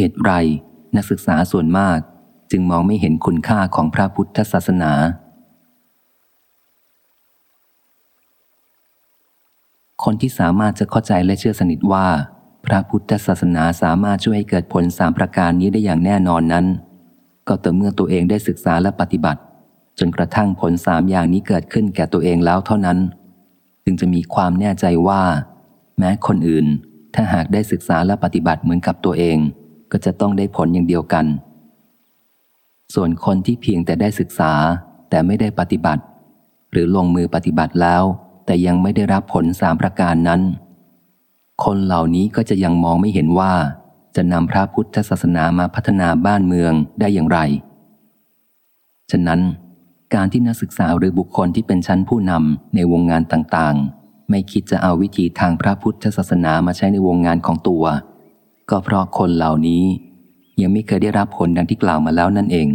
เหตุไรนักศึกษาส่วนมากจึงมองไม่เห็นคุณค่าของพระพุทธศาสนา คนที่สามารถจะเข้าใจและเชื่อสนิทว่า พระพุทธศาสนาสามารถช่วยให้เกิดผลสามประการนี้ได้อย่างแน่นอนนั้น ก็ต่อเมื่อตัวเองได้ศึกษาและปฏิบัติ จนกระทั่งผลสามอย่างนี้เกิดขึ้นแก่ตัวเองแล้วเท่านั้น จึงจะมีความแน่ใจว่า แม้คนอื่น ถ้าหากได้ศึกษาและปฏิบัติเหมือนกับตัวเอง ก็จะต้องได้ผลอย่างเดียวกัน ส่วนคนที่เพียงแต่ได้ศึกษาแต่ไม่ได้ปฏิบัติ หรือลงมือปฏิบัติแล้ว แต่ยังไม่ได้รับผลสามประการนั้น คนเหล่านี้ก็จะยังมองไม่เห็นว่า จะนำพระพุทธศาสนามาพัฒนาบ้านเมืองได้อย่างไร ฉะนั้นการที่นักศึกษาหรือบุคคลที่เป็นชั้นผู้นำในวงงานต่างๆ ไม่คิดจะเอาวิธีทางพระพุทธศาสนามาใช้ในวงงานของตัว ก็เพราะคนเหล่านี้ ยังไม่เคยได้รับผลดังที่กล่าวมาแล้วนั่นเอง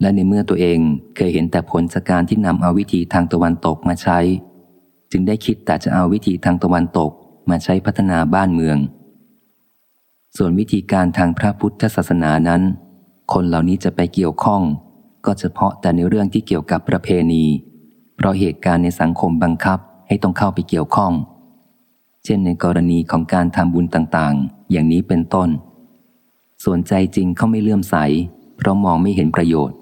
และในเมื่อตัวเองเคยเห็นแต่ผลจากการที่นำเอาวิธีทางตะวันตกมาใช้ จึงได้คิดแต่จะเอาวิธีทางตะวันตกมาใช้พัฒนาบ้านเมือง ส่วนวิธีการทางพระพุทธศาสนานั้น คนเหล่านี้จะไปเกี่ยวข้อง ก็เฉพาะแต่ในเรื่องที่เกี่ยวกับประเพณี เพราะเหตุการณ์ในสังคมบังคับให้ต้องเข้าไปเกี่ยวข้อง เช่นในกรณีของการทำบุญต่างๆ อย่างนี้เป็นต้น ส่วนใจจริงเขาไม่เลื่อมใส เพราะมองไม่เห็นประโยชน์